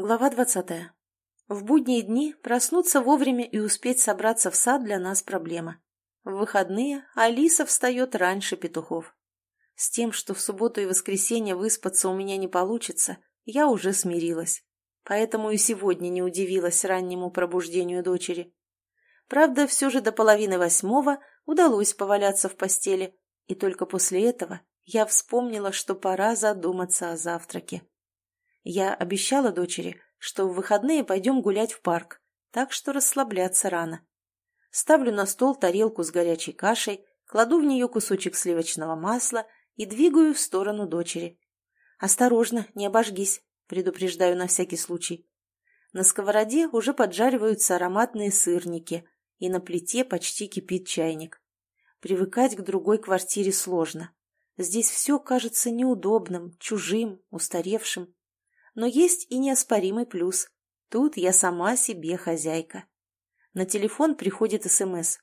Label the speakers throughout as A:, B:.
A: Глава двадцатая. В будние дни проснуться вовремя и успеть собраться в сад для нас проблема. В выходные Алиса встает раньше петухов. С тем, что в субботу и воскресенье выспаться у меня не получится, я уже смирилась. Поэтому и сегодня не удивилась раннему пробуждению дочери. Правда, все же до половины восьмого удалось поваляться в постели, и только после этого я вспомнила, что пора задуматься о завтраке. Я обещала дочери, что в выходные пойдем гулять в парк, так что расслабляться рано. Ставлю на стол тарелку с горячей кашей, кладу в нее кусочек сливочного масла и двигаю в сторону дочери. «Осторожно, не обожгись», — предупреждаю на всякий случай. На сковороде уже поджариваются ароматные сырники, и на плите почти кипит чайник. Привыкать к другой квартире сложно. Здесь все кажется неудобным, чужим, устаревшим. Но есть и неоспоримый плюс. Тут я сама себе хозяйка. На телефон приходит СМС.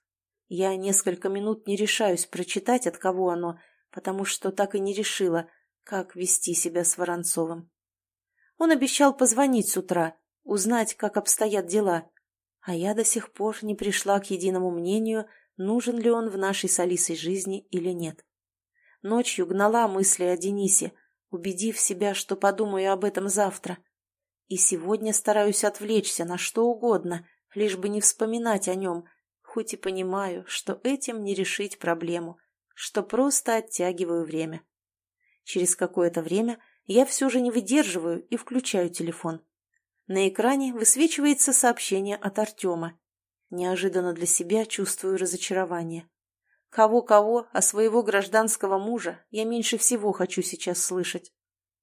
A: Я несколько минут не решаюсь прочитать, от кого оно, потому что так и не решила, как вести себя с Воронцовым. Он обещал позвонить с утра, узнать, как обстоят дела, а я до сих пор не пришла к единому мнению, нужен ли он в нашей с Алисой жизни или нет. Ночью гнала мысли о Денисе, убедив себя, что подумаю об этом завтра. И сегодня стараюсь отвлечься на что угодно, лишь бы не вспоминать о нем, хоть и понимаю, что этим не решить проблему, что просто оттягиваю время. Через какое-то время я все же не выдерживаю и включаю телефон. На экране высвечивается сообщение от Артема. Неожиданно для себя чувствую разочарование. Кого-кого, а своего гражданского мужа я меньше всего хочу сейчас слышать.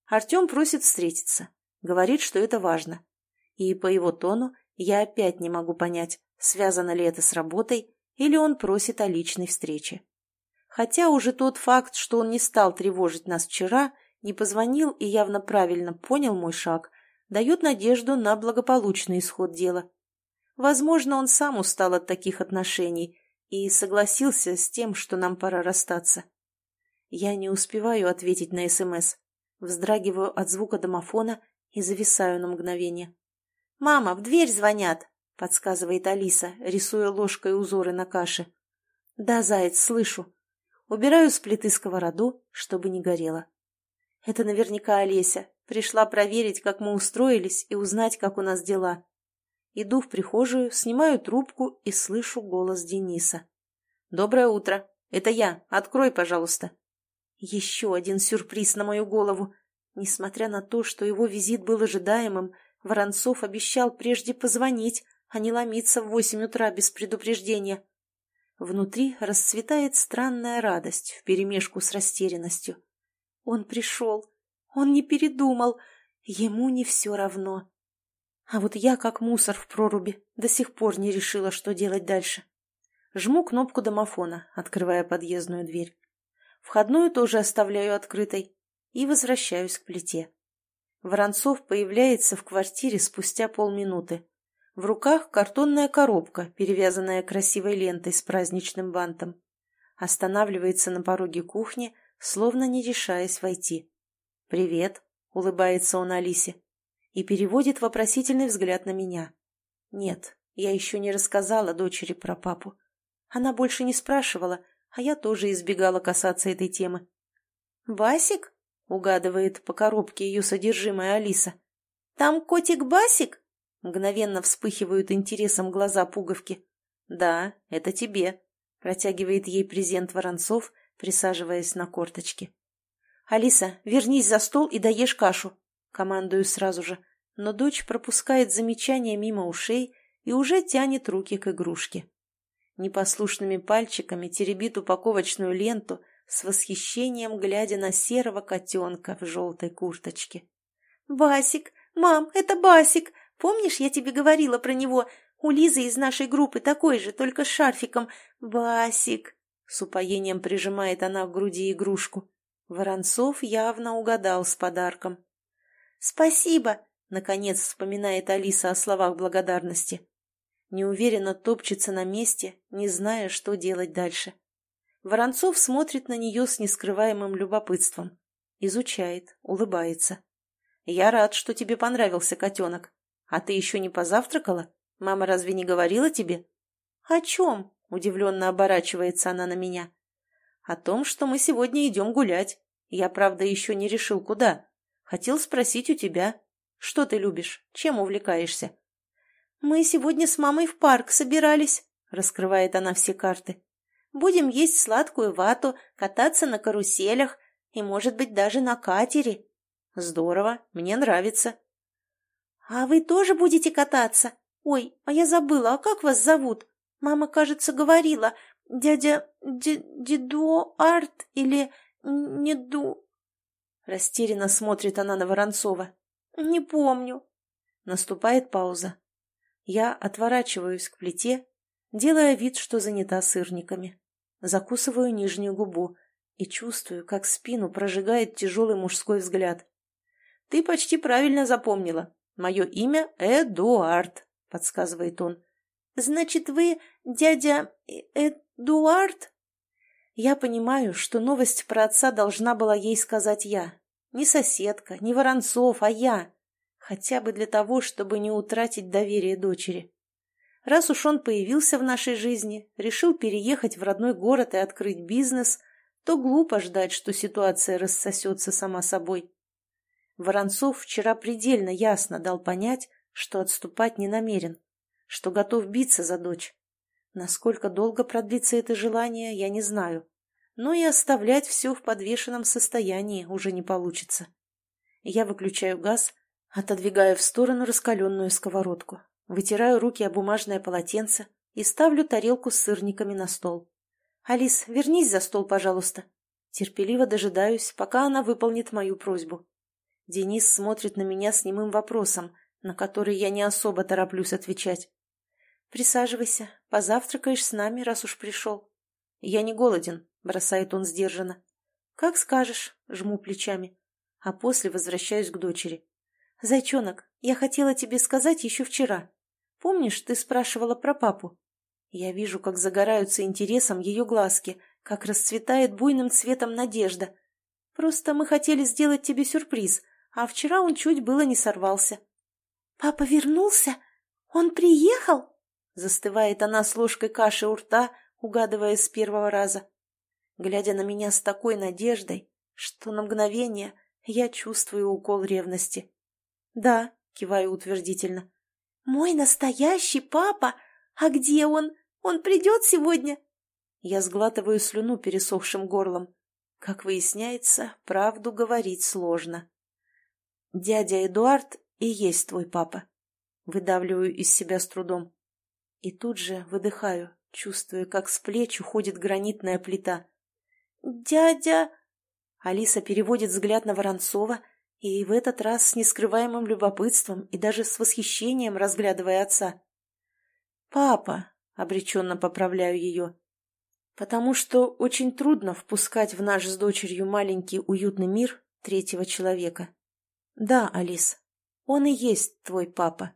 A: Артем просит встретиться. Говорит, что это важно. И по его тону я опять не могу понять, связано ли это с работой, или он просит о личной встрече. Хотя уже тот факт, что он не стал тревожить нас вчера, не позвонил и явно правильно понял мой шаг, дает надежду на благополучный исход дела. Возможно, он сам устал от таких отношений и согласился с тем, что нам пора расстаться. Я не успеваю ответить на СМС, вздрагиваю от звука домофона и зависаю на мгновение. «Мама, в дверь звонят!» — подсказывает Алиса, рисуя ложкой узоры на каше. «Да, заяц, слышу. Убираю с плиты сковороду, чтобы не горело. Это наверняка Олеся. Пришла проверить, как мы устроились, и узнать, как у нас дела. Иду в прихожую, снимаю трубку и слышу голос Дениса. «Доброе утро. Это я. Открой, пожалуйста». Еще один сюрприз на мою голову. Несмотря на то, что его визит был ожидаемым, Воронцов обещал прежде позвонить, а не ломиться в восемь утра без предупреждения. Внутри расцветает странная радость вперемешку с растерянностью. Он пришел. Он не передумал. Ему не все равно. А вот я, как мусор в проруби, до сих пор не решила, что делать дальше. Жму кнопку домофона, открывая подъездную дверь. Входную тоже оставляю открытой и возвращаюсь к плите. Воронцов появляется в квартире спустя полминуты. В руках картонная коробка, перевязанная красивой лентой с праздничным бантом. Останавливается на пороге кухни, словно не решаясь войти. «Привет», — улыбается он Алисе и переводит вопросительный взгляд на меня. Нет, я еще не рассказала дочери про папу. Она больше не спрашивала, а я тоже избегала касаться этой темы. «Басик?» — угадывает по коробке ее содержимое Алиса. «Там котик Басик?» — мгновенно вспыхивают интересом глаза пуговки. «Да, это тебе», — протягивает ей презент Воронцов, присаживаясь на корточки. «Алиса, вернись за стол и доешь кашу», Командую сразу же, но дочь пропускает замечания мимо ушей и уже тянет руки к игрушке. Непослушными пальчиками теребит упаковочную ленту, с восхищением глядя на серого котенка в желтой курточке. «Басик! Мам, это Басик! Помнишь, я тебе говорила про него? У Лизы из нашей группы такой же, только с шарфиком. Басик!» С упоением прижимает она к груди игрушку. Воронцов явно угадал с подарком. «Спасибо!» — наконец вспоминает Алиса о словах благодарности. Неуверенно топчется на месте, не зная, что делать дальше. Воронцов смотрит на нее с нескрываемым любопытством. Изучает, улыбается. Я рад, что тебе понравился котенок. А ты еще не позавтракала? Мама разве не говорила тебе?» «О чем?» – удивленно оборачивается она на меня. «О том, что мы сегодня идем гулять. Я, правда, еще не решил, куда. Хотел спросить у тебя. Что ты любишь? Чем увлекаешься?» «Мы сегодня с мамой в парк собирались», – раскрывает она все карты. «Будем есть сладкую вату, кататься на каруселях и, может быть, даже на катере». «Здорово, мне нравится». «А вы тоже будете кататься? Ой, а я забыла, а как вас зовут? Мама, кажется, говорила, дядя Дедо Арт или Неду...» Растерянно смотрит она на Воронцова. «Не помню». Наступает пауза. Я отворачиваюсь к плите, делая вид, что занята сырниками. Закусываю нижнюю губу и чувствую, как спину прожигает тяжелый мужской взгляд. «Ты почти правильно запомнила. Мое имя Эдуард», — подсказывает он. «Значит, вы дядя Эдуард?» Я понимаю, что новость про отца должна была ей сказать я. Не соседка, не Воронцов, а я. Хотя бы для того, чтобы не утратить доверие дочери. Раз уж он появился в нашей жизни, решил переехать в родной город и открыть бизнес, то глупо ждать, что ситуация рассосется сама собой. Воронцов вчера предельно ясно дал понять, что отступать не намерен, что готов биться за дочь. Насколько долго продлится это желание, я не знаю. Но и оставлять все в подвешенном состоянии уже не получится. Я выключаю газ, отодвигая в сторону раскаленную сковородку, вытираю руки о бумажное полотенце и ставлю тарелку с сырниками на стол. «Алис, вернись за стол, пожалуйста». Терпеливо дожидаюсь, пока она выполнит мою просьбу. Денис смотрит на меня с немым вопросом, на который я не особо тороплюсь отвечать. «Присаживайся, позавтракаешь с нами, раз уж пришел». «Я не голоден», — бросает он сдержанно. «Как скажешь», — жму плечами, а после возвращаюсь к дочери. «Зайчонок, я хотела тебе сказать еще вчера. Помнишь, ты спрашивала про папу?» Я вижу, как загораются интересом ее глазки, как расцветает буйным цветом надежда. Просто мы хотели сделать тебе сюрприз, а вчера он чуть было не сорвался. «Папа вернулся? Он приехал?» Застывает она с ложкой каши у рта, угадывая с первого раза. Глядя на меня с такой надеждой, что на мгновение я чувствую укол ревности. «Да», — киваю утвердительно. «Мой настоящий папа? А где он? Он придет сегодня?» Я сглатываю слюну пересохшим горлом. Как выясняется, правду говорить сложно. «Дядя Эдуард и есть твой папа». Выдавливаю из себя с трудом. И тут же выдыхаю, чувствуя, как с плеч уходит гранитная плита. «Дядя...» Алиса переводит взгляд на Воронцова и в этот раз с нескрываемым любопытством и даже с восхищением разглядывая отца. «Папа», — обреченно поправляю ее, потому что очень трудно впускать в наш с дочерью маленький уютный мир третьего человека. Да, Алис, он и есть твой папа.